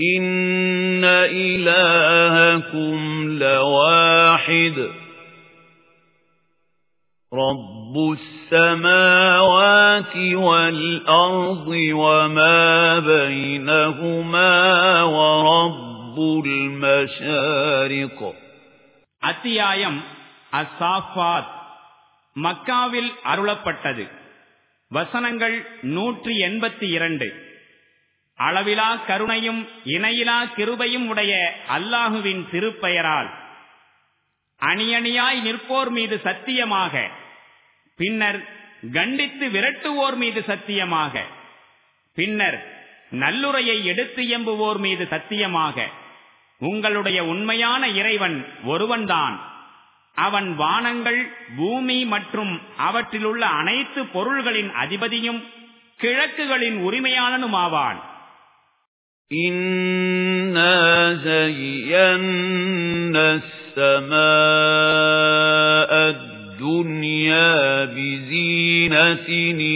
إن إلهكم لواحد رب السماوات والأرض وما بينهما ورب المشارق அத்தியாயம் அசாஃபாத் மக்காவில் அருளப்பட்டது வசனங்கள் நூற்றி எண்பத்தி இரண்டு அளவிலா கருணையும் இணையிலா கிருபையும் உடைய அல்லாஹுவின் திருப்பெயரால் அணியணியாய் நிற்போர் மீது சத்தியமாக பின்னர் கண்டித்து விரட்டுவோர் மீது சத்தியமாக பின்னர் நல்லுரையை எடுத்து எம்புவோர் மீது சத்தியமாக உங்களுடைய உண்மையான இறைவன் ஒருவன்தான். அவன் வானங்கள் பூமி மற்றும் அவற்றிலுள்ள அனைத்து பொருள்களின் அதிபதியும் கிழக்குகளின் உரிமையாளனுமாவான். إِنَّا زَيَّنَّا السَّمَاءَ الدُّنْيَا بِزِينَةٍ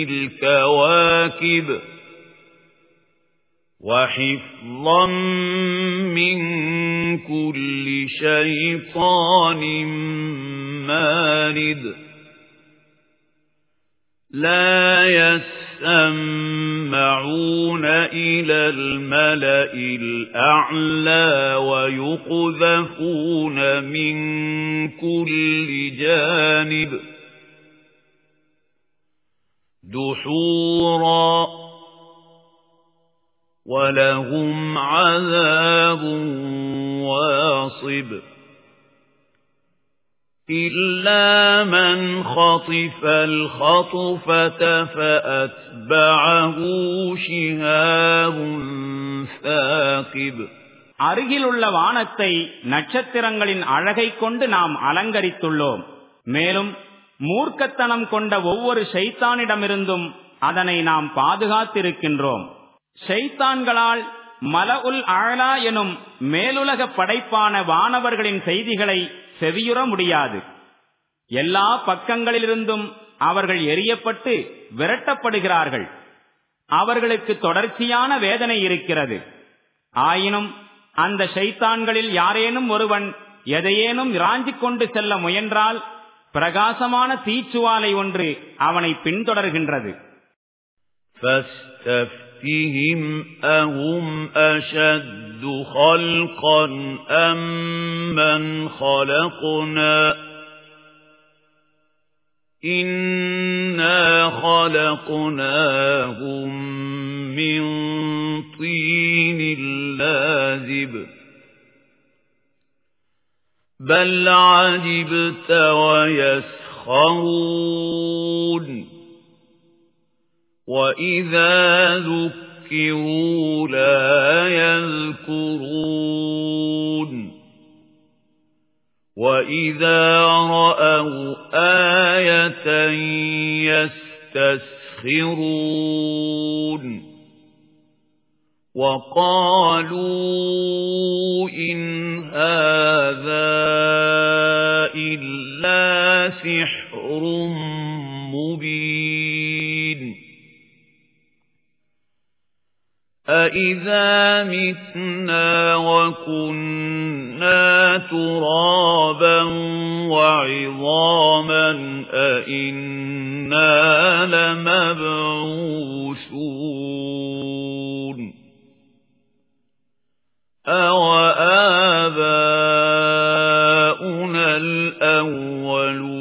الْكَوَاكِبِ وَحِفْظًا مِّن كُلِّ شَيْطَانٍ مَّارِدٍ لَا يَسَّمَّعُونَ إِلَى الْمَلَإِ الْأَعْلَى وَيُقْذَفُونَ مِن كُلِّ جَانِبٍ دُحُورًا وَلَهُمْ عَذَابٌ وَاصِبٌ إِلَّا مَنْ خَطِفَ الْخَطْفَةَ فَأَتْبَعَهُ شِهَابٌ ثَاقِبٌ அருகிலுள்ள வானத்தை நட்சத்திரங்களின் அழகை கொண்டு நாம் அலங்கரித்துள்ளோம் மேலும் மூர்க்கத்தனம் கொண்ட ஒவ்வொரு ஷைத்தானிடமிருந்தும் அதனை நாம் பாதுகாத்திருக்கின்றோம் ஷைத்தான்களால் மலஉல் ஆழா எனும் மேலுலக படைப்பான வானவர்களின் செய்திகளை செவியுற முடியாது. எல்லா பக்கங்களிலிருந்தும் அவர்கள் எரியப்பட்டு விரட்டப்படுகிறார்கள். அவர்களுக்கு தொடர்ச்சியான வேதனை இருக்கிறது. ஆயினும் அந்த ஷைத்தான்களில் யாரேனும் ஒருவன் எதையேனும் இராஞ்சிக் கொண்டு செல்ல முயன்றால் பிரகாசமான தீச்சுவாலை ஒன்று அவனை பின்தொடர்கின்றது. Uh, فاستفتهم أهم أشد خلقا أم من خلقنا إنا خلقناهم من طين لازب بل عجبت ويسخرون وَإِذَا ذُكِّرُوا لَا يَذْكُرُونَ وَإِذَا رَأَوْا آيَةً يَسْتَسْخِرُونَ وَقَالُوا إِنْ هَذَا إِلَّا سِحْرٌ أَإِذَا مِتْنَا وَكُنَّا تُرَابًا وَعِظَامًا أَإِنَّا لَمَبْعُوثُونَ أَوَآبَاؤُنَا الْأَوَّلُونَ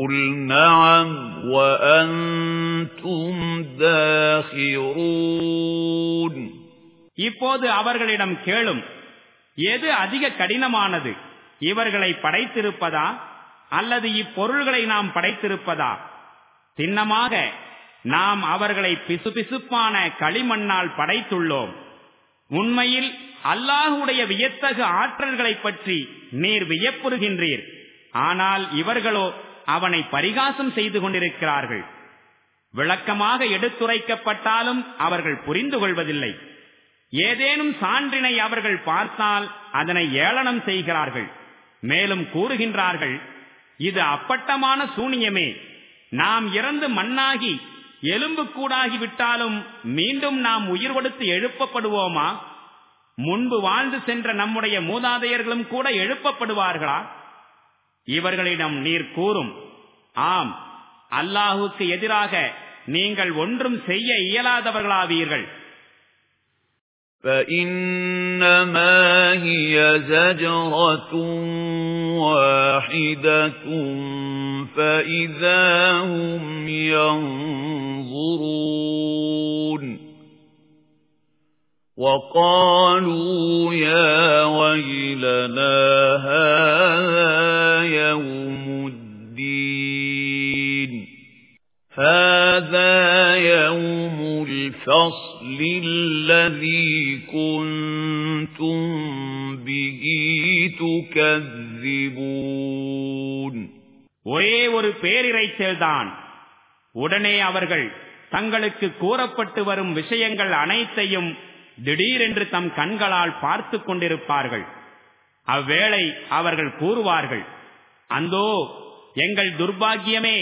قُلْ نَعَمْ وَأَنْتُمْ دَاخِرُونَ இப்போது அவர்களிடம் கேளும் எது அதிக கடினமானது இவர்களை படைத்திருப்பதா அல்லது இப்பொருள்களை நாம் படைத்திருப்பதா சின்னமாக நாம் அவர்களை பிசுபிசுப்பான களிமண்ணால் படைத்துள்ளோம் உண்மையில் அல்லாஹுடைய வியத்தகு ஆற்றல்களை பற்றி நீர் வியப்புறுகின்றீர் ஆனால் இவர்களோ அவனை பரிகாசம் செய்து கொண்டிருக்கிறார்கள். விளக்கமாக எடுத்துரைக்கப்பட்டாலும் அவர்கள் புரிந்து கொள்வதில்லை. ஏதேனும் சான்றினை அவர்கள் பார்த்தால் அதனை ஏளனம் செய்கிறார்கள். மேலும் கூறுகின்றார்கள் இது அப்பட்டமான சூனியமே. நாம் இறந்து மண்ணாகி எலும்பு கூடாகி விட்டாலும் மீண்டும் நாம் உயிர் கொடுத்து எழுப்பப்படுவோமா? முன்பு வாழ்ந்து சென்ற நம்முடைய மூதாதையர்களும் கூட எழுப்பப்படுவார்களா? இவர்களிடம் நீர் கூறும் ஆம் அல்லாஹுக்கு எதிராக நீங்கள் ஒன்றும் செய்ய இயலாதவர்களாவீர்கள் فإنما هي زجرة واحدة فإذا هم ينظرون وقالوا يا ويلنا هذا يوم الدين هذا يوم الفصل الذي كنتم به تكذبون ஒரே ஒரு பேரிரைச்சல்தான் உடனே அவர்கள் தங்களுக்கு கூறப்பட்டு வரும் விஷயங்கள் அனைத்தையும் திடீரென்று தம் கண்களால் பார்த்து கொண்டிருப்பார்கள் அவ்வேளை அவர்கள் கூறுவார்கள் அந்தோ எங்கள் துர்பாகியமே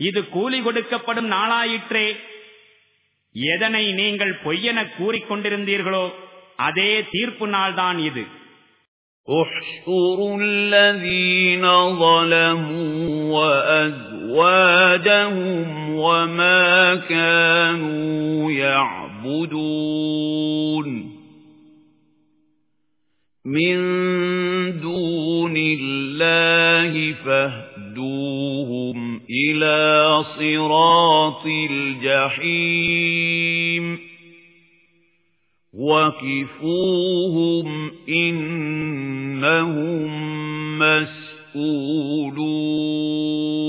இது கூலி கொடுக்கப்படும் நாளாயிற்றே எதனை நீங்கள் பொய்யென கூறிக்கொண்டிருந்தீர்களோ அதே தீர்ப்பு நாள்தான் இது احشروا الذين ظلموا وأزواجهم وما كانوا يعبدون من دون الله فاهدوهم إلى صراط الجحيم. وَقِفُوهُمْ إِنَّهُمْ مَسْئُولُونَ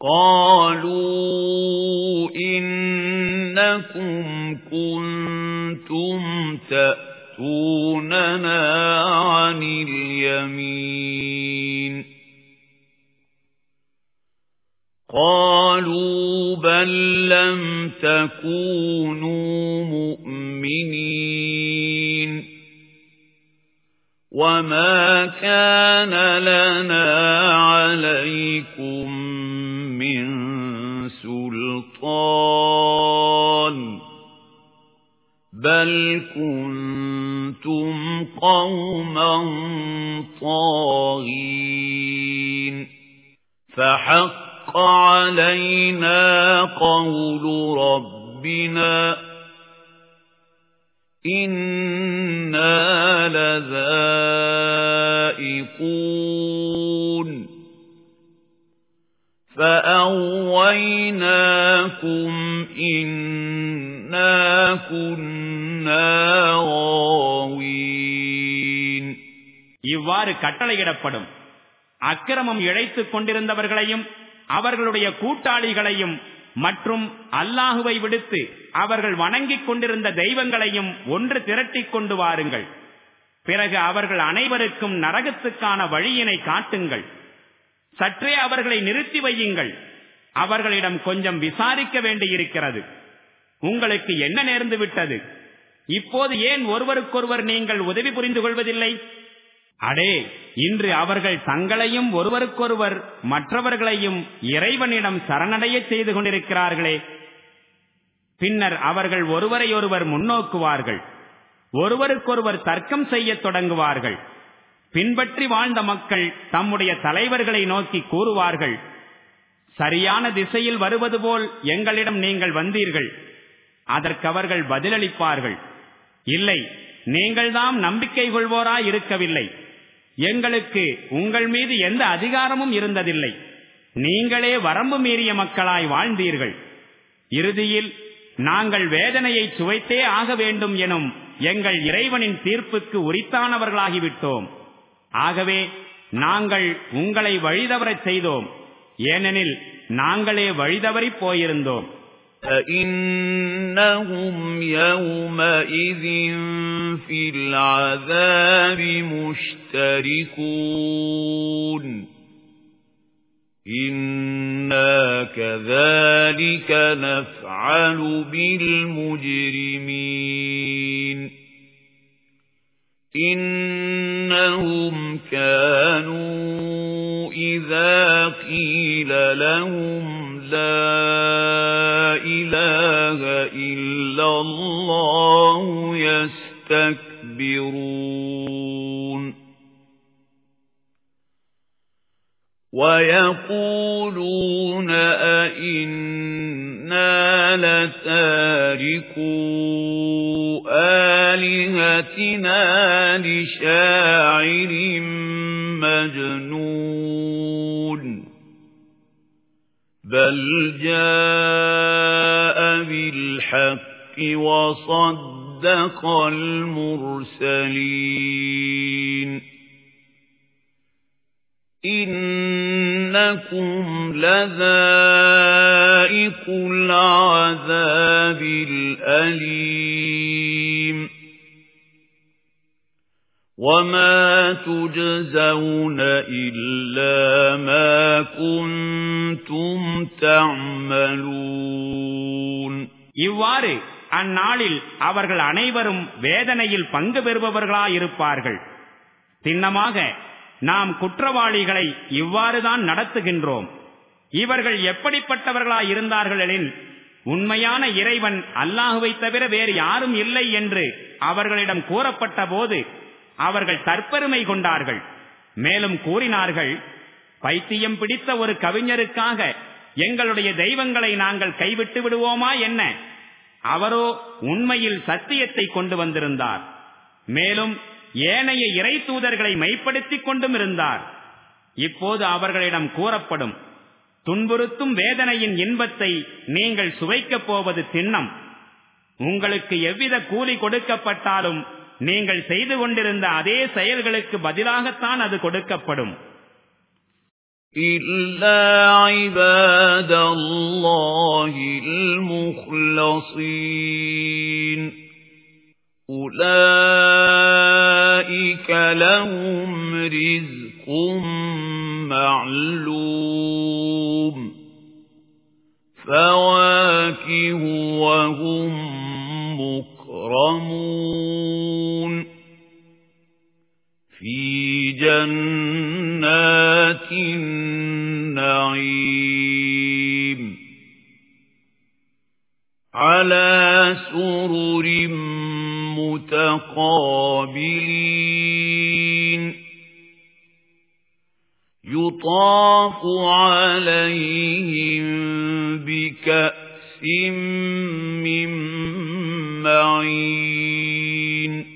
قَالُوا إِنَّكُمْ كُنتُمْ تَأْتُونَنَا عَنِ الْيَمِينِ. قالوا بل لم تكونوا مؤمنين. وما كان لنا عليكم بل كنتم قوما طاغين فحق حق علينا قول ربنا إنا لذائقون فأويناكم إنا كنا غاوين இவ்வாறு கட்டளையிடப்படும் அக்கிரமம் இழைத்துக் கொண்டிருந்தவர்களையும் அவர்களுடைய கூட்டாளிகளையும் மற்றும் அல்லாஹுவை விடுத்து அவர்கள் வணங்கிக் கொண்டிருந்த தெய்வங்களையும் ஒன்று திரட்டிக் கொண்டு வாருங்கள் பிறகு அவர்கள் அனைவருக்கும் நரகத்துக்கான வழியினை காட்டுங்கள் சற்றே அவர்களை நிறுத்தி வையுங்கள் அவர்களிடம் கொஞ்சம் விசாரிக்க வேண்டியிருக்கிறது உங்களுக்கு என்ன நேர்ந்து விட்டது? இப்போது ஏன் ஒருவருக்கொருவர் நீங்கள் உதவி புரிந்து கொள்வதில்லை? அடே இன்று அவர்கள் தங்களையும் ஒருவருக்கொருவர் மற்றவர்களையும் இறைவனிடம் சரணடைய செய்து கொண்டிருக்கிறார்களே. பின்னர் அவர்கள் ஒருவரையொருவர் முன்னோக்குவார்கள். ஒருவருக்கொருவர் தர்க்கம் செய்ய தொடங்குவார்கள். பின்பற்றி வாழ்ந்த மக்கள் தம்முடைய தலைவர்களை நோக்கி கூறுவார்கள். சரியான திசையில் வருவது போல் எங்களிடம் நீங்கள் வந்தீர்கள். அதற்கு அவர்கள் பதிலளிப்பார்கள். இல்லை நீங்கள்தாம் நம்பிக்கை கொள்வோராய் இருக்கவில்லை. எங்களுக்கு உங்கள் மீது எந்த அதிகாரமும் இருந்ததில்லை. நீங்களே வரம்பு மீறிய மக்களாய் வாழ்ந்தீர்கள். இறுதியில் நாங்கள் வேதனையை சுவைத்தே ஆக வேண்டும் எனும் எங்கள் இறைவனின் தீர்ப்புக்கு உரித்தானவர்களாகிவிட்டோம். ஆகவே நாங்கள் உங்களை வழிதவரச் செய்தோம். ஏனெனில் நாங்களே வழிதவறி போயிருந்தோம். فَإِنَّهُمْ يَوْمَئِذٍ فِي الْعَذَابِ مُشْتَرِكُونَ إِنَّا كَذَلِكَ نَفْعَلُ بِالْمُجْرِمِينَ إِنَّهُمْ كَانُوا إِذَا قِيلَ لَهُمْ لَا إِلَٰهَ إِلَّا اللَّهُ يَسْتَكْبِرُونَ. وَيَقُولُونَ أَإِنَّا لَتَارِكُو آلِهَتِنَا لِشَاعِرٍ مَجْنُونٍ. بَلْ جَاءَ بِالْحَقِّ وَصَدَّقَ الْمُرْسَلِينَ إِنَّكُمْ لَذَائِقُو الْعَذَابِ الْأَلِيمِ وَمَا تُجْزَوْنَ إِلَّا مَا كُنتُمْ تَعْمَلُونَ இவ்வாறு அந்நாளில் அவர்கள் அனைவரும் வேதனையில் பங்கு பெறுபவர்களாயிருப்பார்கள் சின்னமாக நாம் குற்றவாளிகளை இவ்வாறுதான் நடத்துகின்றோம் இவர்கள் எப்படிப்பட்டவர்களாய் இருந்தார்கள் எனில் உண்மையான இறைவன் அல்லாஹுவை தவிர வேறு யாரும் இல்லை என்று அவர்களிடம் கூறப்பட்ட போது அவர்கள் தற்பெருமை கொண்டார்கள். மேலும் கூறினார்கள் பைத்தியம் பிடித்த ஒரு கவிஞருக்காக எங்களுடைய தெய்வங்களை நாங்கள் கைவிட்டு விடுவோமா என்ன? அவரோ உண்மையில் சத்தியத்தை கொண்டு வந்திருந்தார். மேலும் ஏனைய இறை தூதர்களை மெய்ப்படுத்திக் கொண்டும் இருந்தார். இப்போது அவர்களிடம் கூறப்படும் துன்புறுத்தும் வேதனையின் இன்பத்தை நீங்கள் சுவைக்கப் போவது திண்ணம். உங்களுக்கு எவ்வித கூலி கொடுக்கப்பட்டாலும் நீங்கள் செய்து கொண்டிருந்த அதே செயல்களுக்கு பதிலாகத்தான் அது கொடுக்கப்படும் إِلَّا عِبَادَ اللَّهِ الْمُخْلَصِينَ أُولَئِكَ لَهُمْ رِزْقٌ مَّعْلُومٌ فَوَاكِهُ وَهُم مُّكْرَمُونَ فِي جَنَّاتِ النَّعِيمِ. عَلَى سُرُرٍ متقابلين. يطاف عليهم بكأس من معين.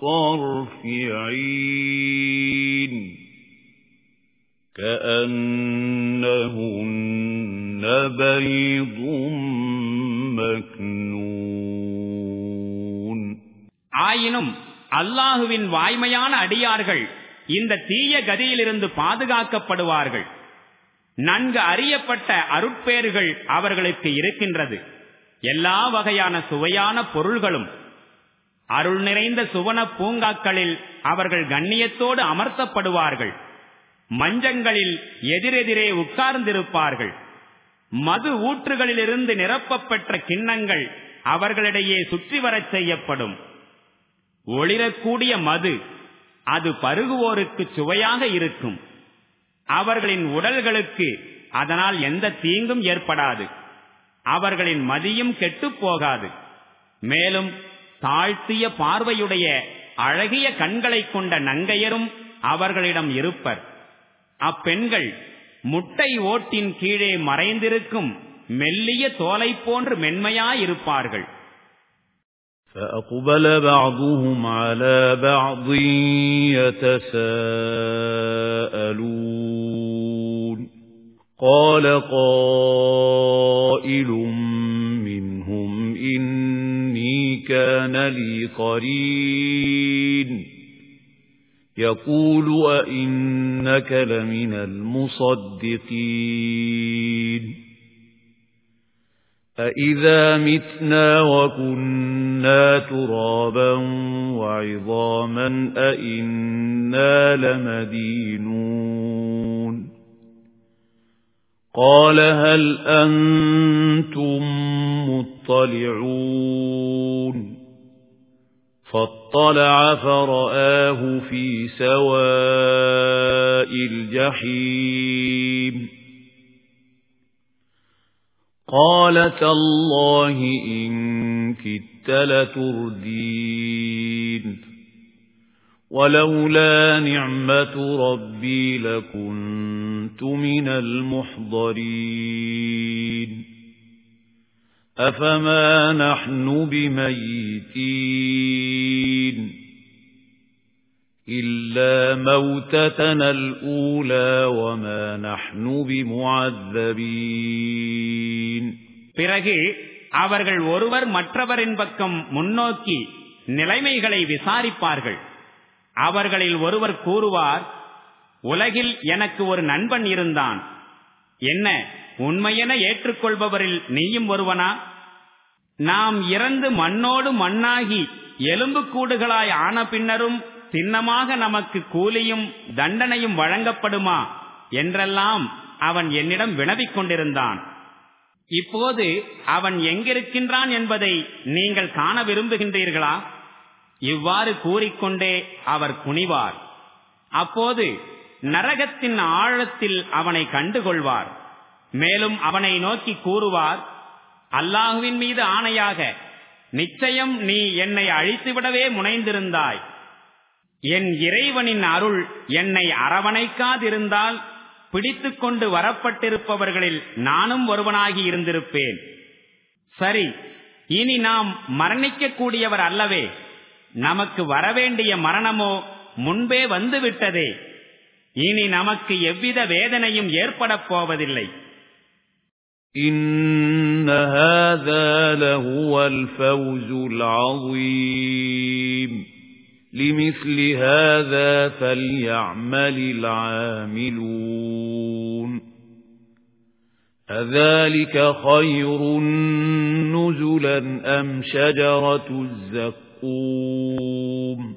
الطرف عين كأنهن بيض ஆயினும் அல்லாஹுவின் வாய்மையான அடியார்கள் இந்த தீய கதியிலிருந்து பாதுகாக்கப்படுவார்கள் நன்கு அறியப்பட்ட அருட்பேறுகள் அவர்களுக்கு இருக்கின்றது எல்லா வகையான சுவையான பொருள்களும் அருள் நிறைந்த சுவன பூங்காக்களில் அவர்கள் கண்ணியத்தோடு அமர்த்தப்படுவார்கள். மஞ்சங்களில் எதிரெதிரே உட்கார்ந்திருப்பார்கள். மது ஊற்றுகளிலிருந்து நிரப்பப்பெற்ற கிண்ணங்கள் அவர்களிடையே சுற்றி வரச் செய்யப்படும். ஒளிரக்கூடிய மது அது பருகுவோருக்கு சுவையாக இருக்கும். அவர்களின் உடல்களுக்கு அதனால் எந்த தீங்கும் ஏற்படாது. அவர்களின் மதியும் கெட்டுப் போகாது. மேலும் தாழ்த்திய பார்வையுடைய அழகிய கண்களைக் கொண்ட நங்கையரும் அவர்களிடம் இருப்பர் அப்பெண்கள் முட்டை ஓட்டின் கீழே மறைந்திருக்கும் மெல்லிய தோலை போன்று மென்மையாயிருப்பார்கள் فأقبل بعضهم على بعض يتساءلون قال قائل منهم إني كان لي قرين. يقول أئنك لمن المصدقين. أَإِذَا مِتْنَا وَكُنَّا تُرَابًا وَعِظَامًا أَإِنَّا لَمَدِينُونَ. قَالَ هَلْ أَنْتُمْ مُطَّلِعُونَ فَاطَّلَعَ فَرَآهُ فِي سَوَاءِ الْجَحِيمِ قال تالله إن كدت لتردين ولولا نعمة ربي لكنت من المحضرين أفما نحن بميتين إلا موتتنا الأولى وما نحن بمعذبين பிறகு அவர்கள் ஒருவர் மற்றவரின் பக்கம் முன்னோக்கி நிலைமைகளை விசாரிப்பார்கள் அவர்களில் ஒருவர் கூறுவார் உலகில் எனக்கு ஒரு நண்பன் இருந்தான். என்ன உண்மையென ஏற்றுக்கொள்பவரில் நீயும் ஒருவனா? நாம் இறந்து மண்ணோடு மண்ணாகி எலும்புக்கூடுகளாய் ஆன பின்னரும் சின்னமாக நமக்கு கூலியும் தண்டனையும் வழங்கப்படுமா? என்றெல்லாம் அவன் என்னிடம் வினவிக் கொண்டிருந்தான். இப்போது அவன் எங்கிருக்கின்றான் என்பதை நீங்கள் காண விரும்புகின்றீர்களா? இவ்வாறு கூறிக்கொண்டே அவர் குனிவார். அப்போது நரகத்தின் ஆழத்தில் அவனை கண்டுகொள்வார். மேலும் அவனை நோக்கி கூறுவார் அல்லாஹுவின் மீது ஆணையாக நிச்சயம் நீ என்னை அழித்துவிடவே முனைந்திருந்தாய். என் இறைவனின் அருள் என்னை அரவணைக்காதிருந்தால் பிடித்துக் கொண்டு வரப்பட்டிருப்பவர்களில் நானும் ஒருவனாகி இருந்திருப்பேன். சரி இனி நாம் மரணிக்கக்கூடியவர் அல்லவே நமக்கு வரவேண்டிய மரணமோ முன்பே வந்துவிட்டதே. இனி நமக்கு எவ்வித வேதனையும் ஏற்படப் போவதில்லை إن هذا لهو الفوز العظيم لمثل هذا فليعمل العاملون أذلك خير نزلا أم شجرة الزقوم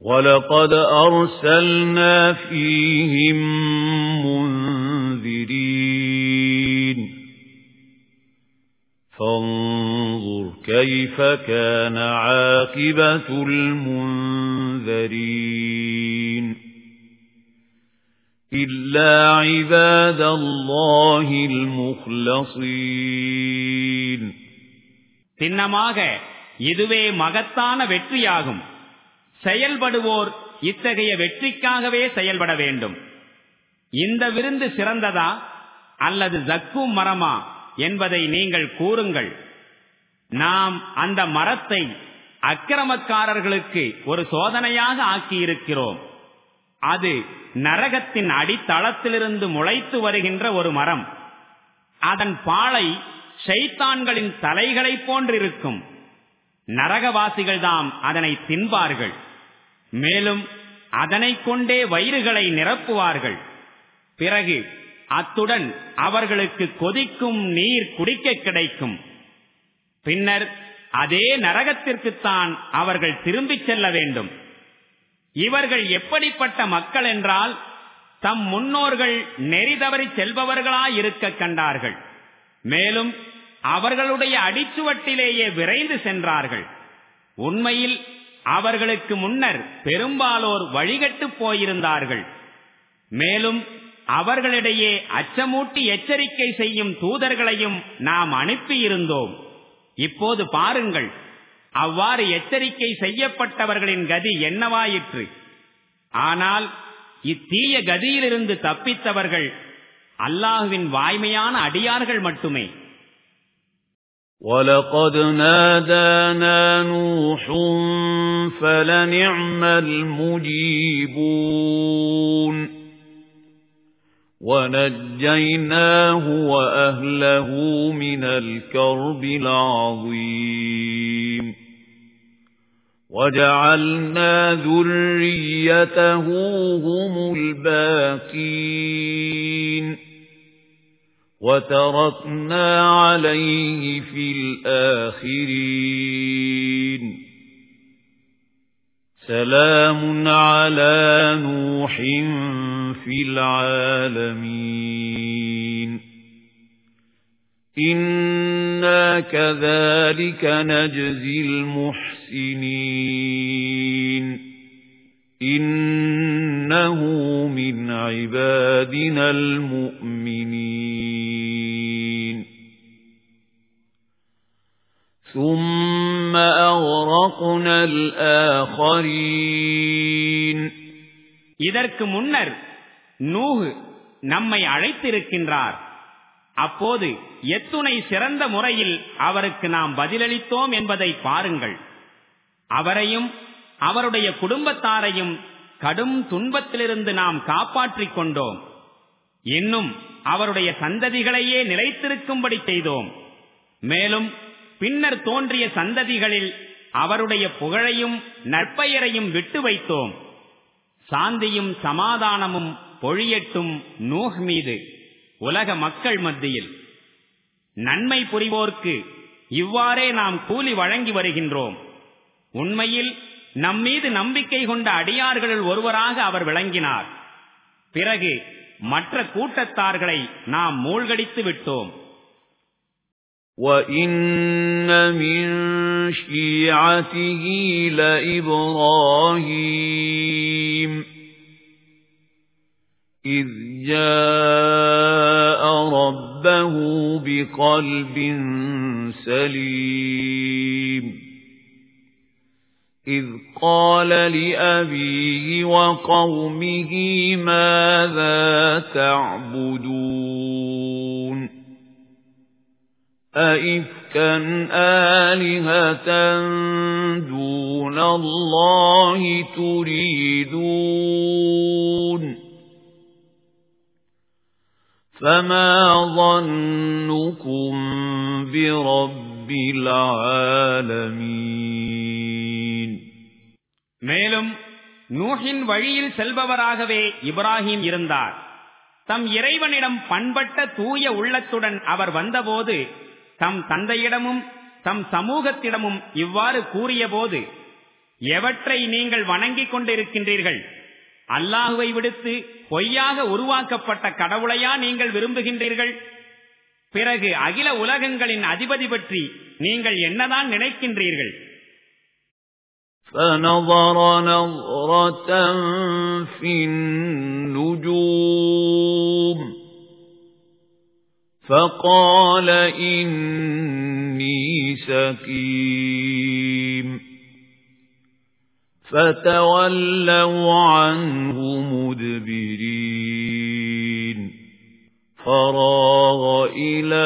وَلَقَدْ أَرْسَلْنَا فِيهِمْ مُنذِرِينَ فَانظُرْ كَيْفَ كَانَ عَاقِبَةُ الْمُنذَرِينَ إِلَّا عِبَادَ اللَّهِ الْمُخْلَصِينَ சின்னமாக இதுவே மகத்தான வெற்றியாகும் செயல்படுவோர் இத்தகைய வெற்றிக்காகவே செயல்பட வேண்டும். இந்த விருந்து சிறந்ததா அல்லது ஜக்கும் மரமா என்பதை நீங்கள் கூறுங்கள். நாம் அந்த மரத்தை அக்கிரமக்காரர்களுக்கு ஒரு சோதனையாக ஆக்கியிருக்கிறோம். அது நரகத்தின் அடித்தளத்திலிருந்து முளைத்து வருகின்ற ஒரு மரம். அதன் பாலை ஷைத்தான்களின் தலைகளைப் போன்றிருக்கும். நரகவாசிகள்தாம் அதனை தின்பார்கள். மேலும் அதனை கொண்டே வயிறுகளை நிரப்புவார்கள். பிறகு அத்துடன் அவர்களுக்கு கொதிக்கும் நீர் குடிக்க கிடைக்கும். பின்னர் அதே நரகத்திற்குத்தான் அவர்கள் திரும்பிச் செல்ல வேண்டும். இவர்கள் எப்படிப்பட்ட மக்கள் என்றால் தம் முன்னோர்கள் நெறி தவறி செல்பவர்களாயிருக்க கண்டார்கள். மேலும் அவர்களுடைய அடிச்சுவட்டிலேயே விரைந்து சென்றார்கள். உண்மையில் அவர்களுக்கு முன்னர் பெரும்பாலோர் வழிகட்டு போயிருந்தார்கள். மேலும் அவர்களிடையே அச்சமூட்டி எச்சரிக்கை செய்யும் தூதர்களையும் நாம் அனுப்பியிருந்தோம். இப்போது பாருங்கள் அவ்வாறு எச்சரிக்கை செய்யப்பட்டவர்களின் கதி என்னவாயிற்று? ஆனால் இத்தீய கதியிலிருந்து தப்பித்தவர்கள் அல்லாஹுவின் வாய்மையான அடியார்கள் மட்டுமே. وَلَقَدْ نَادَانَا نُوحٌ فَلَنِعْمَ الْمُجِيبُونَ وَنَجَّيْنَاهُ وَأَهْلَهُ مِنَ الْكَرْبِ الْعَظِيمِ وَجَعَلْنَا ذُرِّيَّتَهُ هُمُ الْبَاقِينَ وَتَرَكْنَا عَلَيْهِ فِي الْآخِرِينَ. سَلَامٌ عَلَى نُوحٍ فِي الْعَالَمِينَ. إِنَّا كَذَلِكَ نَجْزِي الْمُحْسِنِينَ. إِنَّهُ مِنْ عِبَادِنَا الْمُؤْمِنِينَ. ثُمَّ أَغْرَقْنَا الْآخَرِينَ இதற்கு முன்னர் நூஹு நம்மை அழைத்திருக்கின்றார் அப்போது எத்துணை சிறந்த முறையில் அவருக்கு நாம் பதிலளித்தோம் என்பதை பாருங்கள் அவரையும் அவருடைய குடும்பத்தாரையும் கடும் துன்பத்திலிருந்து நாம் காப்பாற்றிக் கொண்டோம் இன்னும் அவருடைய சந்ததிகளையே நிலைத்திருக்கும்படி செய்தோம் மேலும் பின்னர் தோன்றிய சந்ததிகளில் அவருடைய புகழையும் நற்பெயரையும் விட்டு வைத்தோம். சாந்தியும் சமாதானமும் பொழியட்டும் நூஹ் மீது உலக மக்கள் மத்தியில். நன்மை புரிவோர்க்கு இவ்வாறே நாம் கூலி வழங்கி வருகின்றோம். உண்மையில் நம்மீது நம்பிக்கை கொண்ட அடியார்களில் ஒருவராக அவர் விளங்கினார். பிறகு மற்ற கூட்டத்தார்களை நாம் மூழ்கடித்து விட்டோம். وَإِنَّ مِن شِيعَتِهِ لَإِبْرَاهِيمَ إِذْ جَاءَ رَبَّهُ بِقَلْبٍ سَلِيمٍ إِذْ قَالَ لِأَبِيهِ وَقَوْمِهِ مَاذَا تَعْبُدُونَ أَئِفْكًا آلِهَةً دُونَ اللَّهِ تُرِيدُونَ فَمَا ظَنُّكُمْ بِرَبِّ الْعَالَمِينَ மேலும் நூஹின் வழியில் செல்பவராகவே இப்ராஹிம் இருந்தார் தம் இறைவனிடம் பண்பட்ட தூய உள்ளத்துடன் அவர் வந்தபோது தம் தந்தையிடமும் தம் சமூகத்திடமும் இவ்வாறு கூறியபோது எவற்றை நீங்கள் வணங்கிக் கொண்டிருக்கின்றீர்கள் அல்லாஹுவை விடுத்து பொய்யாக உருவாக்கப்பட்ட கடவுளையா நீங்கள் விரும்புகின்றீர்கள் பிறகு அகில உலகங்களின் அதிபதி பற்றி நீங்கள் என்னதான் நினைக்கின்றீர்கள் فنظر نظرة في النجوم فقال إني سكيم فتولوا عنه مدبرين. فراغ إلى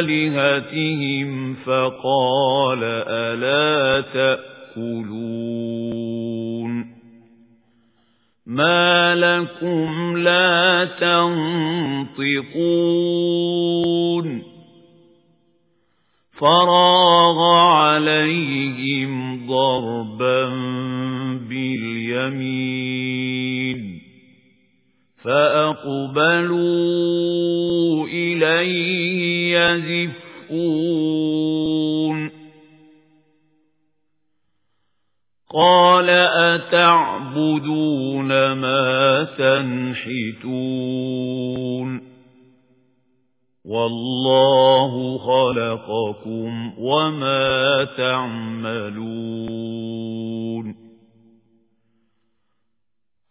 آلهتهم فقال ألا تأكلون. ما لكم لا تنطقون فراغ عليهم ضربا باليمين فأقبلوا إليه يزفون قال أتعبدون ما تنحتون والله خلقكم وما تعملون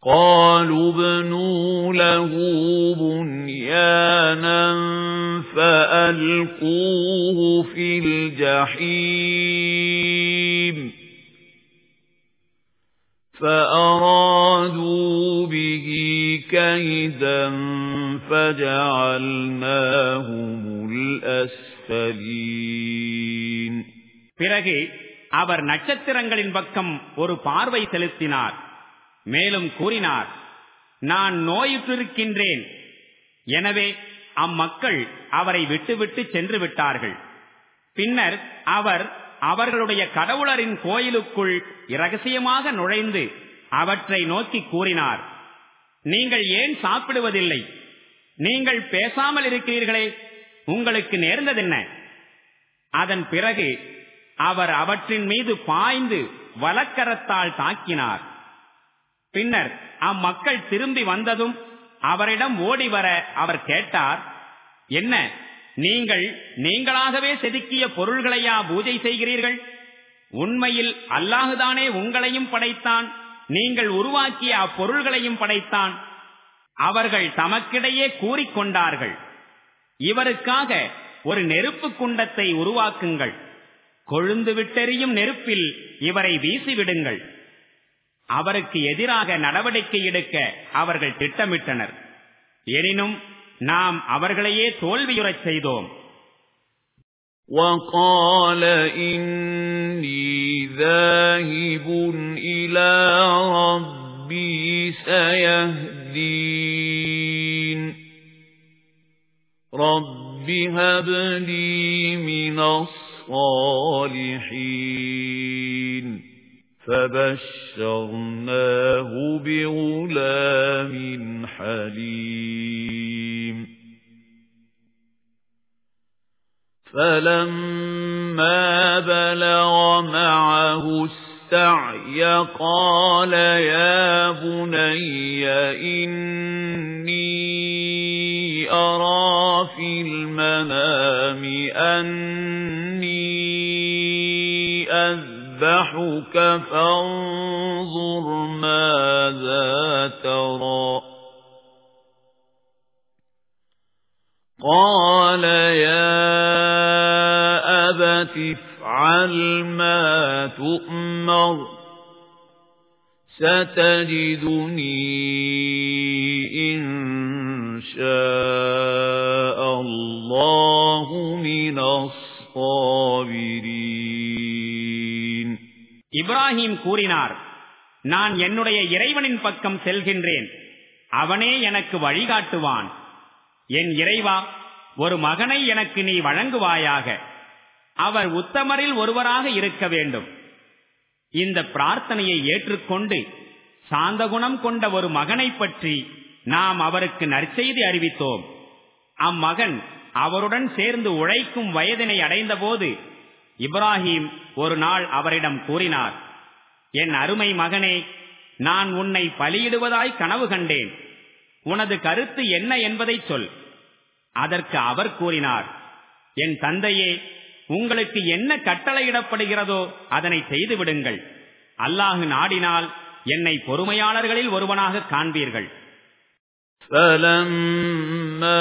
قالوا ابنوا له بنيانا فألقوه في الجحيم فأرادوا به كيدا فجعلناهم الأسفلين பிறகு அவர் நட்சத்திரங்களின் பக்கம் ஒரு பார்வை செலுத்தினார் மேலும் கூறினார் நான் நோயுற்றிருக்கின்றேன் எனவே அம்மக்கள் அவரை விட்டுவிட்டு சென்று விட்டார்கள் பின்னர் அவர் அவர்களுடைய கடவுளரின் கோயிலுக்குள் இரகசியமாக நுழைந்து அவற்றை நோக்கி கூறினார். நீங்கள் ஏன் சாப்பிடுவதில்லை? நீங்கள் பேசாமல் இருக்கிறீர்களே உங்களுக்கு நேர்ந்ததென்ன? அதன் பிறகு அவர் அவற்றின் மீது பாய்ந்து வலக்கரத்தால் தாக்கினார். பின்னர் அம்மக்கள் திரும்பி வந்ததும் அவரிடம் ஓடி வர அவர் கேட்டார் என்ன நீங்கள் நீங்களாகவே செதுக்கிய பொருள்களையா பூஜை செய்கிறீர்கள்? உண்மையில் அல்லாஹுதானே உங்களையும் படைத்தான். நீங்கள் உருவாக்கிய அப்பொருள்களையும் படைத்தான். அவர்கள் தமக்கிடையே கூறிக்கொண்டார்கள் இவருக்காக ஒரு நெருப்பு குண்டத்தை உருவாக்குங்கள். கொழுந்து விட்டெறியும் நெருப்பில் இவரை வீசிவிடுங்கள். அவருக்கு எதிராக நடவடிக்கை எடுக்க அவர்கள் திட்டமிட்டனர். எனினும் நாம் அவர்களையே தோல்வியுறச் செய்தோம் وقال إني ذاهب إلى ربي سيهدين رب هب لي من الصالحين فبشرناه بغلام حليم. فلما بلغ معه السعي قال يا بني إني أرى في المنام أني أذبحك فانظر ماذا ترى قال يا أبت افعل ما تؤمر ستجدني إن شاء الله من الصابرين இப்ராஹிம் கூறினார் நான் என்னுடைய இறைவனின் பக்கம் செல்கின்றேன். அவனே எனக்கு வழிகாட்டுவான். என் இறைவா ஒரு மகனை எனக்கு நீ வழங்குவாயாக. அவர் உத்தமரில் ஒருவராக இருக்க வேண்டும். இந்த பிரார்த்தனையை ஏற்றுக்கொண்டு சாந்த குணம் கொண்ட ஒரு மகனை பற்றி நாம் அவருக்கு நற்செய்தி அறிவித்தோம். அம்மகன் அவருடன் சேர்ந்து உழைக்கும் வயதினை அடைந்தபோது இப்ராஹிம் ஒரு நாள் அவரிடம் கூறினார் என் அருமை மகனே நான் உன்னை பலியிடுவதாய் கனவு கண்டேன் உனது கருத்து என்ன என்பதை சொல் அதற்கு அவர் கூறினார் என் தந்தையே உங்களுக்கு என்ன கட்டளையிடப்படுகிறதோ அதனை செய்து விடுங்கள் அல்லாஹு நாடினால் என்னை பொறுமையாளர்களில் ஒருவனாக காண்பீர்கள் فَلَمَّا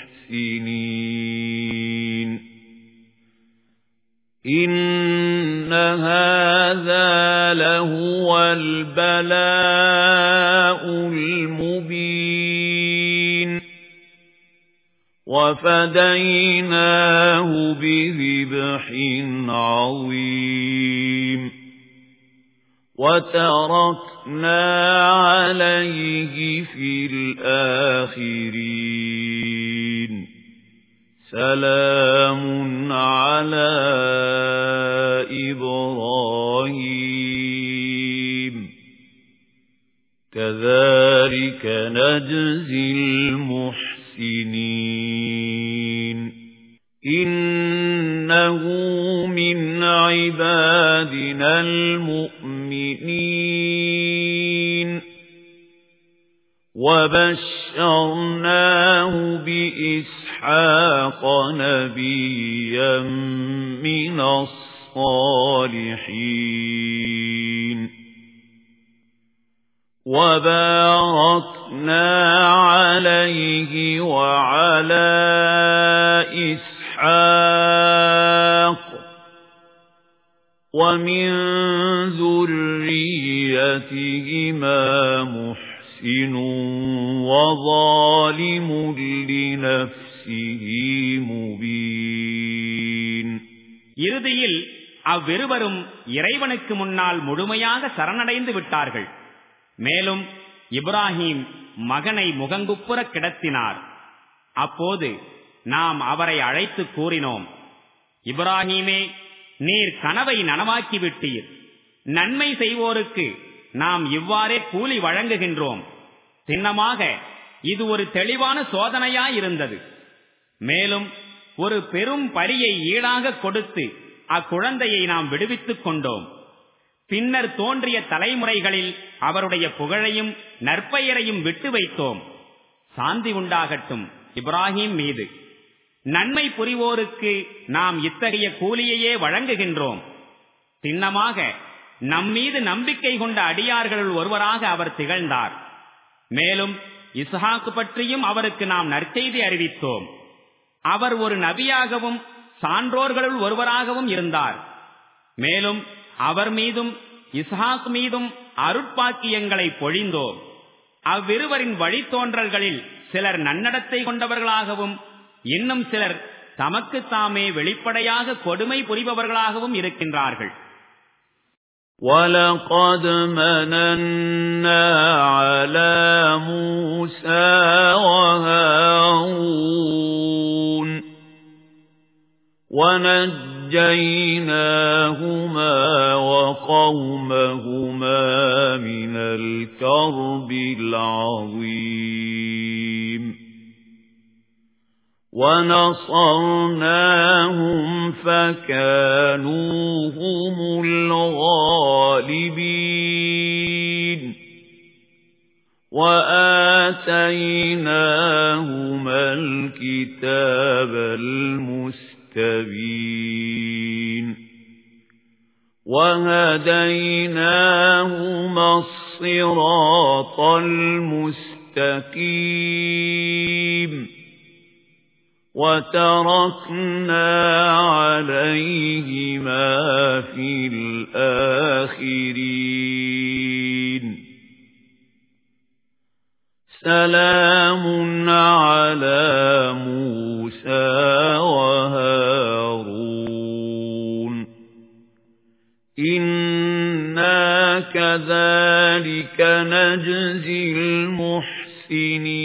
إِنَّ هَذَا لَهُوَ الْبَلَاءُ الْمُبِينُ. وَفَدَيْنَاهُ بِذِبْحٍ عَظِيمٍ. وَتَرَكْنَا عَلَيْهِ فِي الْآخِرِينَ. سَلَامٌ عَلَى إِبْرَاهِيمَ. كَذَلِكَ نَجْزِي الْمُحْسِنِينَ. إِنَّهُ مِنْ عِبَادِنَا الْمُؤْمِنِينَ. وَبَشَّرْنَاهُ بِإِسْحَاقَ نَبِيًّا مِنَ الصَّالِحِينَ. وَبَارَكْنَا عَلَيْهِ وَعَلَى إِسْحَاقَ وَمِن ذُرِّيَّتِهِمَا مُحْسِنٌ وَظَالِمٌ لِنَفْسِهِ مُبِينٌ இறுதியில் அவ்விருவரும் இறைவனுக்கு முன்னால் முழுமையாக சரணடைந்து விட்டார்கள் மேலும் இப்ராஹிம் மகனை முகங்குப்புற கிடத்தினார் அப்போது நாம் அவரை அழைத்து கூறினோம் இப்ராஹீமே நீர் கனவை நனவாக்கி விட்டீர் நன்மை செய்வோருக்கு நாம் இவ்வாறே கூலி வழங்குகின்றோம். சின்னமாக இது ஒரு தெளிவான சோதனையாயிருந்தது மேலும் ஒரு பெரும் பரியை ஈடாக கொடுத்து அக்குழந்தையை நாம் விடுவித்துக் கொண்டோம். பின்னர் தோன்றிய தலைமுறைகளில் அவருடைய புகழையும் நற்பெயரையும் விட்டு வைத்தோம். சாந்தி உண்டாகட்டும் இப்ராஹிம் மீது. நன்மை புரிவோருக்கு நாம் இத்தகைய கூலியையே வழங்குகின்றோம். சின்னமாக நம்மீது நம்பிக்கை கொண்ட அடியார்களுள் ஒருவராக அவர் திகழ்ந்தார். மேலும் இஸ்ஹாக்கு பற்றியும் அவருக்கு நாம் நற்செய்தி அறிவித்தோம். அவர் ஒரு நபியாகவும் சான்றோர்களுள் ஒருவராகவும் இருந்தார். மேலும் அவர் மீதும் இஸ்ஹாக் மீதும் அருட்பாக்கியங்களை பொழிந்தோம். அவ்விருவரின் வழித்தோன்றல்களில் சிலர் நன்னடத்தை கொண்டவர்களாகவும் இன்னும் சிலர் தமக்கு தாமே வெளிப்படையாக கொடுமை புரிபவர்களாகவும் இருக்கின்றார்கள். وَلَقَدْ مَنَنَّا عَلَى مُوسَى وَهَارُونَ وَنَجَّيْنَاهُمَا وَقَوْمَهُمَا مِنَ الْكَرْبِ الْعَظِيمِ وَنَصَرْنَاهُمْ فَكَانُوا هُمُ الْغَالِبِينَ وَآتَيْنَاهُمَا الْكِتَابَ الْمُسْتَبِينَ وَهَدَيْنَاهُمَا الصِّرَاطَ الْمُسْتَقِيمَ وَتَرَكْنَا عَلَيْهِمَا فِي الْآخِرِينَ. سلام على موسى وهارون. إنا كذلك نجزي المحسنين.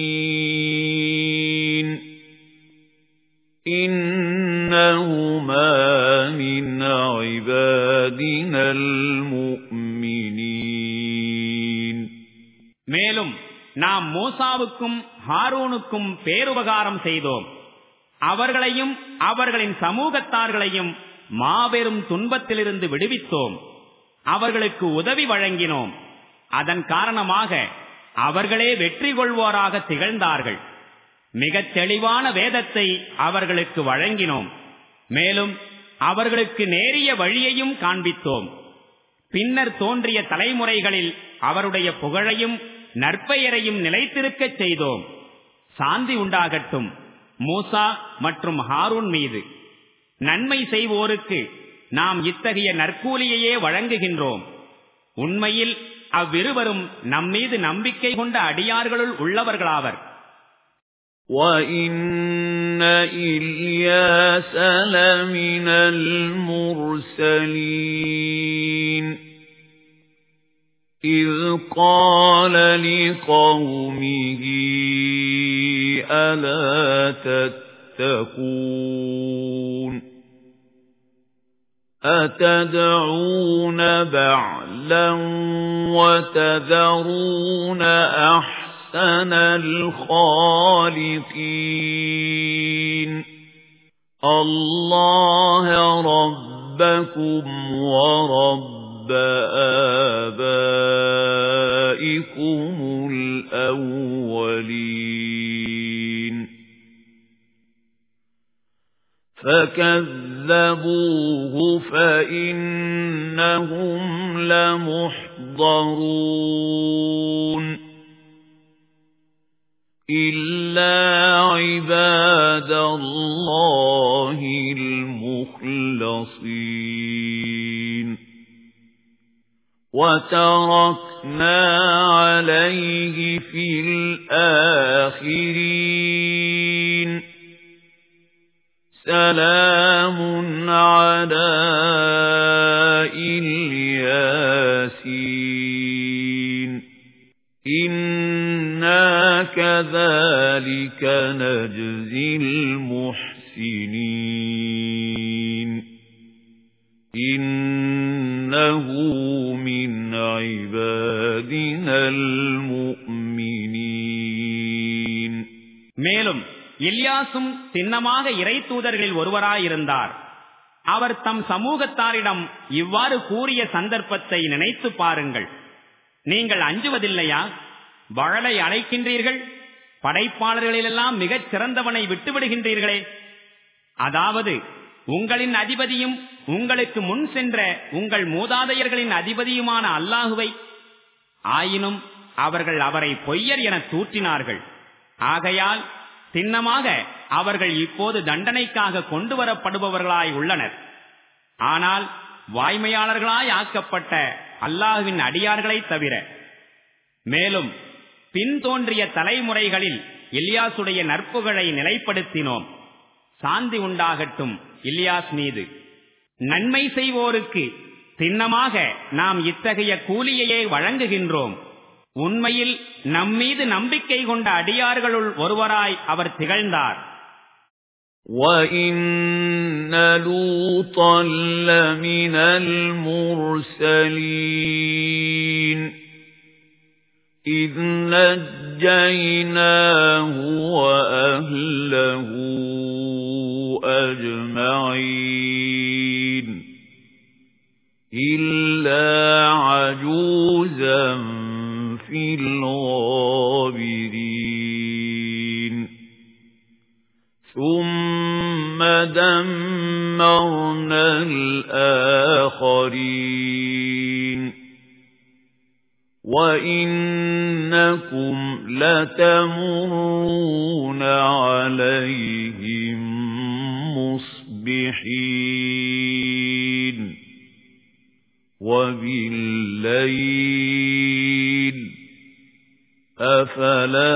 நாம் மூசாவுக்கும் ஹாரூனுக்கும் பேருபகாரம் செய்தோம். அவர்களையும் அவர்களின் சமூகத்தார்களையும் மாபெரும் துன்பத்திலிருந்து விடுவித்தோம். அவர்களுக்கு உதவி வழங்கினோம். அதன் காரணமாக அவர்களே வெற்றி கொள்வோராக திகழ்ந்தார்கள். மிகத் தெளிவான வேதத்தை அவர்களுக்கு வழங்கினோம். மேலும் அவர்களுக்கு நேரிய வழியையும் காண்பித்தோம். பின்னர் தோன்றிய தலைமுறைகளில் அவருடைய புகழையும் நற்பெயரையும் நிலைத்திருக்கச் செய்தோம் சாந்தி உண்டாகட்டும் மூசா மற்றும் ஹாரூன் மீது நன்மை செய்வோருக்கு நாம் இத்தகைய நற்கூலியையே வழங்குகின்றோம் உண்மையில் அவ்விருவரும் நம்மீது நம்பிக்கை கொண்ட அடியார்களுள் உள்ளவர்களாவர் وَإِنَّ إِلْيَاسَ لَمِنَ الْمُرْسَلِينَ إِذْ قَالَ لِقَوْمِهِ أَلَا تَتَّقُونَ أَتَدْعُونَ بَعْلًا وَتَذَرُونَ أَحْسَنَ الْخَالِقِينَ اللَّهَ رَبَّكُمْ وَرَبَّ آبَائِكُمُ الْأَوَّلِينَ فَكَذَّبُوهُ فَإِنَّهُمْ لَمُحْضَرُونَ إِلَّا عِبَادَ اللَّهِ الْمُخْلَصِينَ وَتَرَكْنَا عَلَيْهِ فِي الْآخِرِينَ سَلَامٌ عَلَى الْيَاسِينَ إِنَّا كَذَلِكَ نَجْزِي الْمُحْسِنِينَ إِنَّهُ مِنْ عِبَادِنَا الْمُؤْمِنِينَ மேலும் இல்யாசும் சின்னமாக இறை தூதர்களில் ஒருவராயிருந்தார் அவர் தம் சமூகத்தாரிடம் இவ்வாறு கூறிய சந்தர்ப்பத்தை நினைத்து பாருங்கள் நீங்கள் அஞ்சுவதில்லையா வழலை அழைக்கின்றீர்கள் படைப்பாளர்களிலெல்லாம் மிகச் சிறந்தவனை விட்டுவிடுகின்றீர்களே அதாவது உங்களின் அதிபதியும் உங்களுக்கு முன் சென்ற உங்கள் மூதாதையர்களின் அதிபதியுமான அல்லாஹுவை. ஆயினும் அவர்கள் அவரை பொய்யர் என தூற்றினார்கள். ஆகையால் சின்னமாக அவர்கள் இப்போது தண்டனைக்காக கொண்டு வரப்படுபவர்களாய் உள்ளனர். ஆனால் வாய்மையாளர்களாய் ஆக்கப்பட்ட அல்லாஹுவின் அடியார்களை தவிர மேலும் பின் தோன்றிய தலைமுறைகளில் இல்யாசுடைய நற்புகளை நிலைப்படுத்தினோம். சாந்தி உண்டாகட்டும் இல்யாஸ் மீது நன்மை செய்வோருக்கு சின்னமாக நாம் இத்தகைய கூலியையே வழங்குகின்றோம் உண்மையில் நம்மீது நம்பிக்கை கொண்ட அடியார்களுள் ஒருவராய் அவர் திகழ்ந்தார் وَإِنَّ لُوطًا لَّمِنَ الْمُرْسَلِينَ إِذْ نَجَّيْنَاهُ وَأَهْلَهُ أَجْمَعِينَ إِلَّا عَجُوزًا فِي الْغَابِرِينَ ثُمَّ دَمَّرْنَا الْآخَرِينَ وَإِنَّكُمْ لَتَمُرُّونَ عَلَيْهِمْ مُصْبِحِينَ وَبِاللَّيْلِ أَفَلَا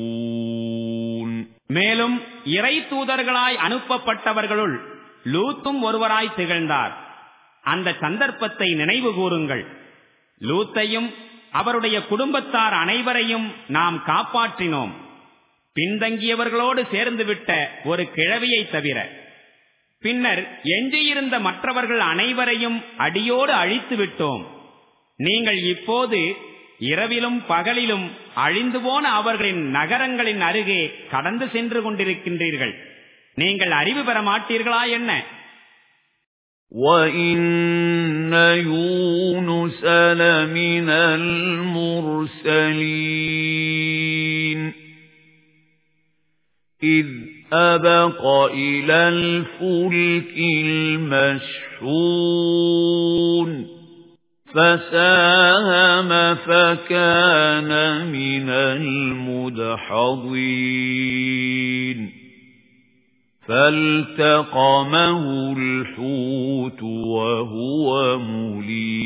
تَعْقِلُونَ மேலும் இறை தூதர்களாய் அனுப்பப்பட்டவர்களுள் லூத்தும் ஒருவராய் திகழ்ந்தார் அந்த சந்தர்ப்பத்தை நினைவு கூறுங்கள் லூத்தையும் அவருடைய குடும்பத்தார் அனைவரையும் நாம் காப்பாற்றினோம் பின்தங்கியவர்களோடு சேர்ந்துவிட்ட ஒரு கிழவியை தவிர பின்னர் எஞ்சியிருந்த மற்றவர்கள் அனைவரையும் அடியோடு அழித்து விட்டோம் நீங்கள் இப்போது இரவிலும் பகலிலும் அழிந்து போன அவர்களின் நகரங்களின் அருகே கடந்து சென்று கொண்டிருக்கின்றீர்கள் நீங்கள் அறிவு பெற மாட்டீர்களா என்ன وَإِنَّ يُونُسَ لَمِنَ الْمُرْسَلِينَ إِذْ أَبَقَ إِلَى الْفُلْكِ الْمَشْحُونِ فَسَاهَمَ فَكَانَ مِنَ الْمُدْحَضِينَ فَالْتَقَمَهُ الْحُوتُ وَهُوَ مُلِيمٌ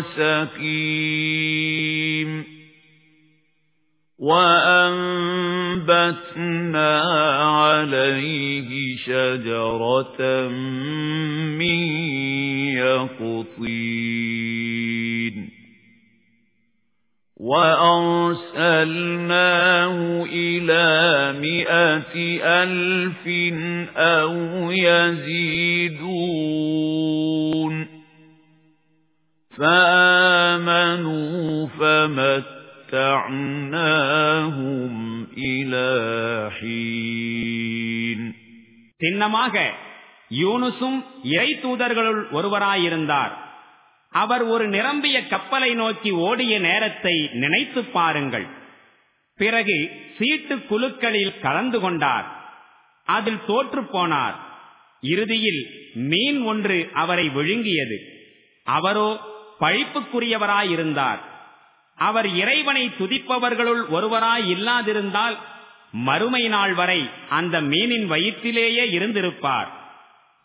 وَهُوَ سَقِيمٌ وَأَنبَتْنَا عَلَيْهِ شَجَرَةً مِّن يَقْطِينٍ. وَأَرْسَلْنَاهُ إِلَى مِائَةِ أَلْفٍ أَوْ يَزِيدُونَ. فَآمَنُوا فَمَتَّعْنَاهُمْ إِلَى حِينٍ சின்னமாக யூனுசும் இறை தூதர்களுள் ஒருவராயிருந்தார் அவர் ஒரு நிரம்பிய கப்பலை நோக்கி ஓடிய நேரத்தை நினைத்து பாருங்கள் பிறகு சீட்டு குழுக்களில் கலந்து கொண்டார் அதில் தோற்று போனார் இறுதியில் மீன் ஒன்று அவரை விழுங்கியது அவரோ பழிப்புக்குரியவராயிருந்தார் அவர் இறைவனை துதிப்பவர்களுள் ஒருவராய் இல்லாதிருந்தால் மறுமை நாள் வரை அந்த மீனின் வயிற்றிலேயே இருந்திருப்பார்.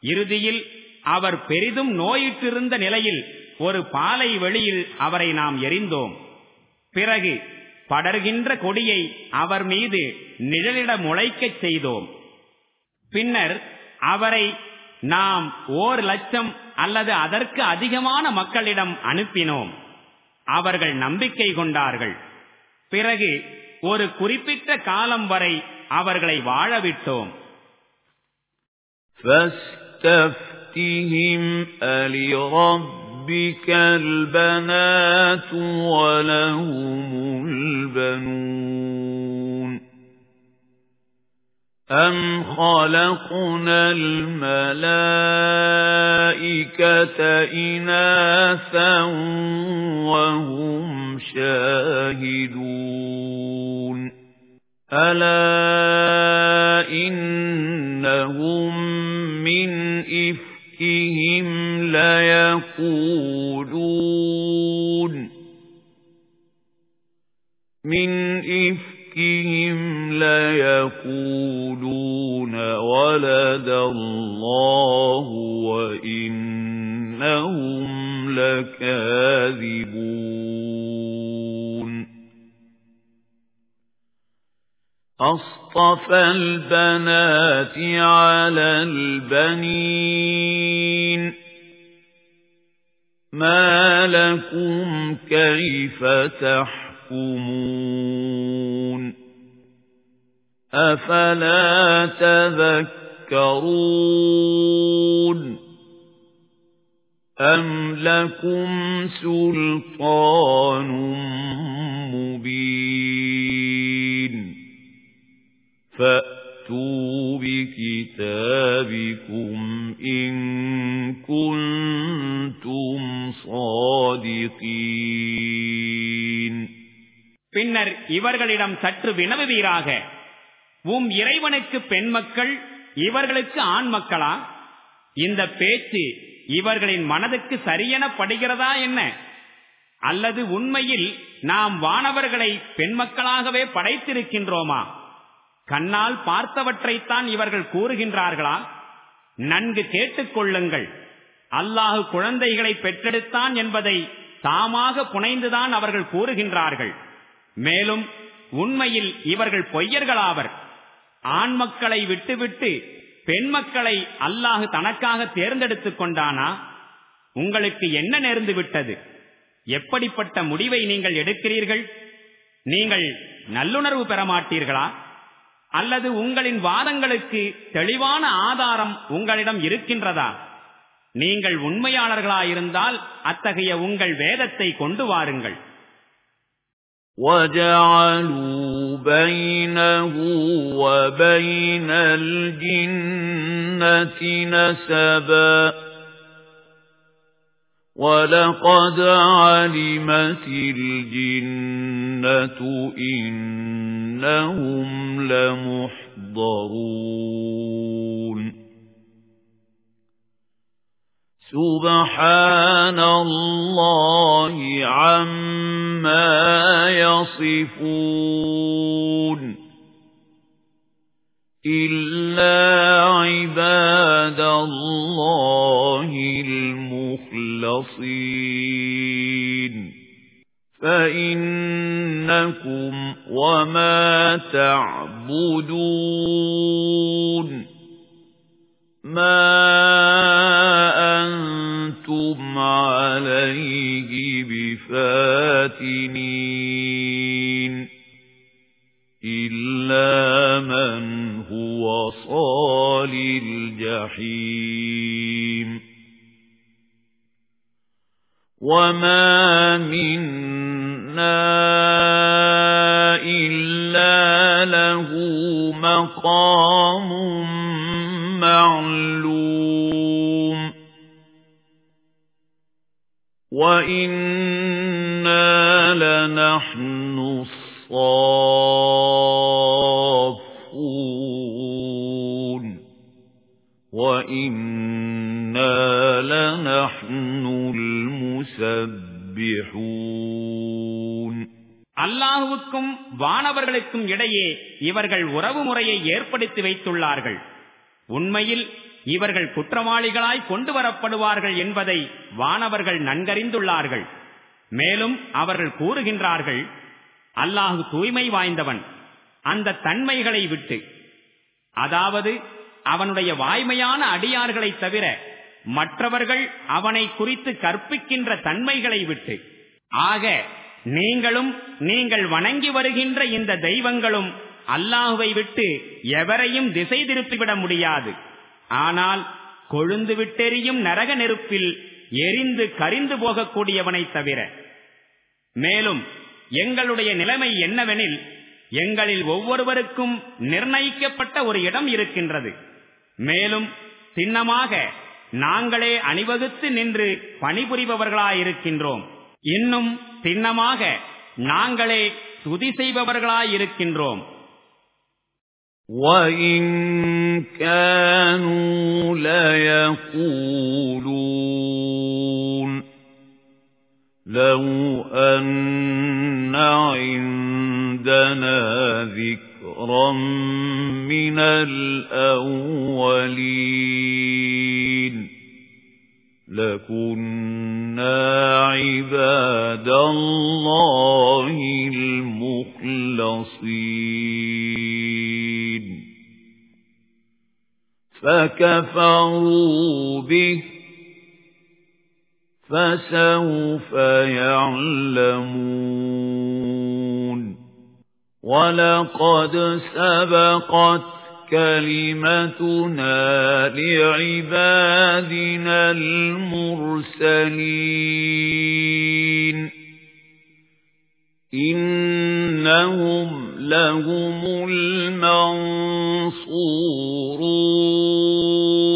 இறுதியில் அவர் பெரிதும் நோயிற்றிருந்த நிலையில் ஒரு பாலை வெளியில் அவரை நாம் எரிந்தோம். பிறகு படர்கின்ற கொடியை அவர் மீது நிழலிட முளைக்கச் செய்தோம். பின்னர் அவரை நாம் ஓர் லட்சம் அல்லது அதற்கு அதிகமான மக்களிடம் அனுப்பினோம் அவர்கள் நம்பிக்கை கொண்டார்கள் பிறகு ஒரு குறிப்பிட்ட காலம் வரை அவர்களை வாழவிட்டோம் فَاسْتَفْتِهِمْ أَلِرَبِّكَ الْبَنَاتُ وَلَهُمُ الْبَنُونَ أَمْ خَلَقْنَا الْمَلَائِكَةَ إِنَاثًا وَهُمْ شَاهِدُونَ أَلَا إِنَّهُمْ مِنْ إِفْكِهِمْ لَيَقُولُونَ مِنْ إِفْكِهِمْ لَيَقُولُونَ وَلَدَ اللَّهُ وَإِنَّهُمْ لَكَاذِبُونَ. أَصْطَفَى الْبَنَاتِ عَلَى الْبَنِينَ. مَا لَكُمْ كَيْفَ تَحْكُمُونَ؟ أَفَلَا تَذَكَّرُونَ أَمْ لَكُمْ سُلْطَانٌ مُبِينٌ فَأْتُوا بِكِتَابِكُمْ إِن كُنتُمْ صَادِقِينَ பின்னர் இவர்களிடம் சற்று வினவுவீராக உம் இறைவனுக்கு பெண் மக்கள் இவர்களுக்கு ஆண் மக்களா? இந்த பேச்சு இவர்களின் மனதுக்கு சரியென படுகிறதா என்ன? அல்லது உண்மையில் நாம் வானவர்களை பெண் மக்களாகவே படைத்திருக்கின்றோமா? கண்ணால் பார்த்தவற்றைத்தான் இவர்கள் கூறுகின்றார்களா? நன்கு கேட்டுக்கொள்ளுங்கள் அல்லாஹு குழந்தைகளை பெற்றெடுத்தான் என்பதை தாமாக புனைந்துதான் அவர்கள் கூறுகின்றார்கள். மேலும் உண்மையில் இவர்கள் பொய்யர்களாவர். ஆண் மக்களை விட்டுவிட்டு பெண் மக்களை அல்லாஹு தனக்காக தேர்ந்தெடுத்துக் கொண்டானா உங்களுக்கு என்ன நேர்ந்து விட்டது எப்படிப்பட்ட முடிவை நீங்கள் எடுக்கிறீர்கள் நீங்கள் நல்லுணர்வு பெற மாட்டீர்களா அல்லது உங்களின் வாதங்களுக்கு தெளிவான ஆதாரம் உங்களிடம் இருக்கின்றதா நீங்கள் உண்மையாளர்களாயிருந்தால் அத்தகைய உங்கள் வேதத்தை கொண்டு வாருங்கள் وَجَعَلُوا بَيْنَهُ وَبَيْنَ الْجِنَّةِ نَسَبًا وَلَقَدْ عَلِمَتِ الْجِنَّةُ إِنَّهُمْ لَمُحْضَرُونَ سُبْحَانَ اللَّهِ عَمَّا يَصِفُونَ إِلَّا عِبَادَ اللَّهِ الْمُخْلَصِينَ فَإِنَّكُمْ وَمَا تَعْبُدُونَ مَا بِفَاتِنِينَ إِلَّا مَنْ هُوَ صَالِ الْجَحِيمِ وَمَا مِنَّا إِلَّا لَهُ مَقَامٌ مَّعْلُومٌ وَإِنَّا لَنَحْنُ الصَّافُّونَ وَإِنَّا لَنَحْنُ الْمُسَبِّحُونَ அல்லாஹுவுக்கும் வானவர்களுக்கும் இடையே இவர்கள் உறவு முறையை ஏற்படுத்தி வைத்துள்ளார்கள் உண்மையில் இவர்கள் குற்றவாளிகளாய் கொண்டு வரப்படுவார்கள் என்பதை வானவர்கள் நன்கறிந்துள்ளார்கள் மேலும் அவர்கள் கூறுகின்றார்கள் அல்லாஹு தூய்மை வாய்ந்தவன். அந்த தன்மைகளை விட்டு. அதாவது அவனுடைய வாய்மையான அடியார்களை தவிர மற்றவர்கள் அவனை குறித்து கற்பிக்கின்ற தன்மைகளை விட்டு. ஆக நீங்களும் நீங்கள் வணங்கி வருகின்ற இந்த தெய்வங்களும் அல்லாஹுவை விட்டு எவரையும் திசை திருப்பிவிட முடியாது. ஆனால் கொழுந்து விட்டெறியும் நரக நெருப்பில் எரிந்து கரிந்து போகக்கூடியவனை தவிர மேலும் எங்களுடைய நிலைமை என்னவெனில் எங்களில் ஒவ்வொருவருக்கும் நிர்ணயிக்கப்பட்ட ஒரு இடம் இருக்கின்றது மேலும் சின்னமாக நாங்களே அணிவகுத்து நின்று பணிபுரிபவர்களாயிருக்கின்றோம் இன்னும் சின்னமாக நாங்களே துதி செய்பவர்களாயிருக்கின்றோம் وَإِن كَانُوا لَيَقُولُونَ لَوْ أَنَّ عِندَنَا ذِكْرًا مِنَ الْأَوَّلِينَ لَكُنَّا عِبَادَ اللَّهِ الْمُخْلَصِينَ فَكَفَرُوا بِهِ فَسَوْفَ يَعْلَمُونَ. وَلَقَدْ سَبَقَتْ كَلِمَتُنَا لِعِبَادِنَا الْمُرْسَلِينَ. إِنَّهُمْ لَهُمُ الْمَنصُورُونَ.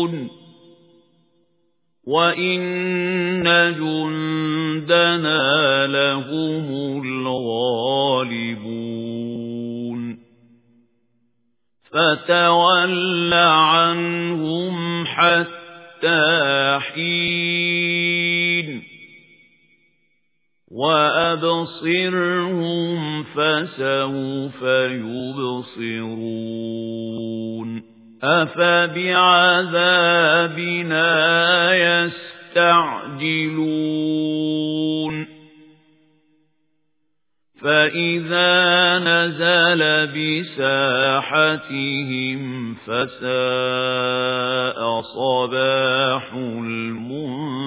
منصورون وَإِنَّ جُندَنَا لَهُمُ الْغَالِبُونَ فَتَوَلَّ عَنْهُمْ حَتَّى حِينٍ وَأَبْصِرْهُمْ فَسَوْفَ يُبْصِرُونَ أَفَبِعَذَابِنَا يَسْتَعْجِلُونَ فَإِذَا نَزَلَ بِسَاحَتِهِمْ فَسَاءَ صَبَاحُ الْمُنذَرِينَ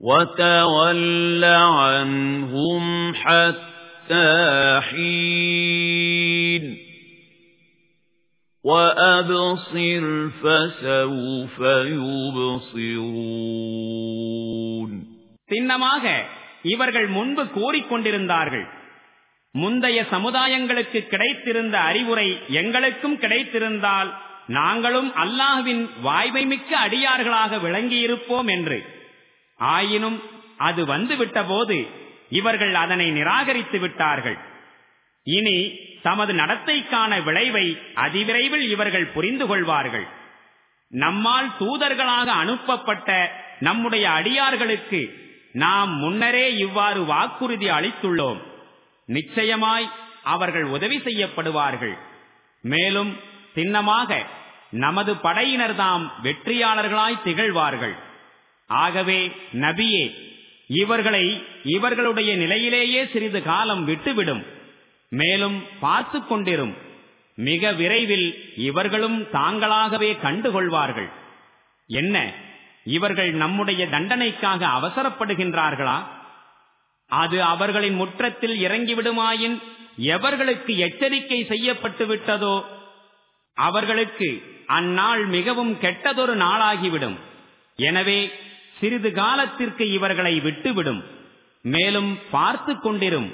وَتَوَلَّ عَنْهُمْ حَتَّى حِينٍ وَأَبْصِرْ فَسَوْفَ يُبْصِرُونَ சின்னமாக இவர்கள் முன்பு கூறிக்கொண்டிருந்தார்கள் முந்தைய சமுதாயங்களுக்கு கிடைத்திருந்த அறிவுரை எங்களுக்கும் கிடைத்திருந்தால் நாங்களும் அல்லாஹுவின் வாய்மை மிக்க அடியார்களாக விளங்கியிருப்போம் என்று ஆயினும் அது வந்துவிட்ட போது இவர்கள் அதனை நிராகரித்து விட்டார்கள். இனி தமது நடத்தைக்கான விளைவை அதிவிரைவில் இவர்கள் புரிந்து கொள்வார்கள். நம்மால் தூதர்களாக அனுப்பப்பட்ட நம்முடைய அடியார்களுக்கு நாம் முன்னரே இவ்வாறு வாக்குறுதி அளித்துள்ளோம். நிச்சயமாய் அவர்கள் உதவி செய்யப்படுவார்கள். மேலும் சின்னமாக நமது படையினர்தாம் வெற்றியாளர்களாய் திகழ்வார்கள். ஆகவே நபியே இவர்களை இவர்களுடைய நிலையிலேயே சிறிது காலம் விட்டுவிடும். மேலும் பார்த்து கொண்டிரும். மிக விரைவில் இவர்களும் தாங்களாகவே கண்டுகொள்வார்கள். என்ன? இவர்கள் நம்முடைய தண்டனைக்காக அவசரப்படுகின்றார்களா? அது அவர்களின் முற்றத்தில் இறங்கிவிடுமாயின் எவர்களுக்கு எச்சரிக்கை செய்யப்பட்டு விட்டதோ? அவர்களுக்கு அந்நாள் மிகவும் கெட்டதொரு நாளாகிவிடும். எனவே சிறிது காலத்திற்கு இவர்களை விட்டுவிடும் மேலும் பார்த்து கொண்டிரும்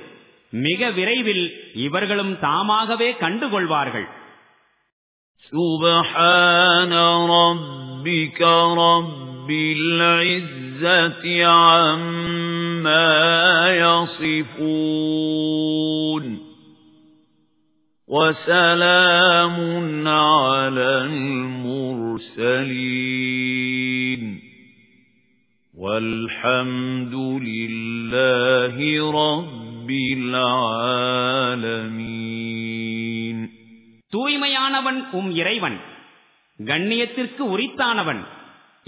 மிக விரைவில் இவர்களும் தாமாகவே கண்டுகொள்வார்கள் سبحان ربك رب العزة عما يصفون وسلام على المرسلين والحمد لله رب العالمين தூய்மையானவன் உம் இறைவன் கண்ணியத்திற்கு உரித்தானவன்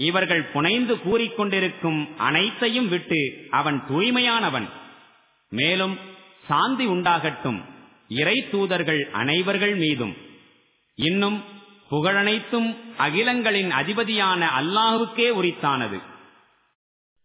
இவர்கள் புனைந்து கூறிக்கொண்டிருக்கும் அனைத்தையும் விட்டு அவன் தூய்மையானவன் மேலும் சாந்தி உண்டாகட்டும் இறை தூதர்கள் அனைவர்கள் மீதும் இன்னும் புகழனைத்தும் அகிலங்களின் அதிபதியான அல்லாஹுக்கே உரித்தானது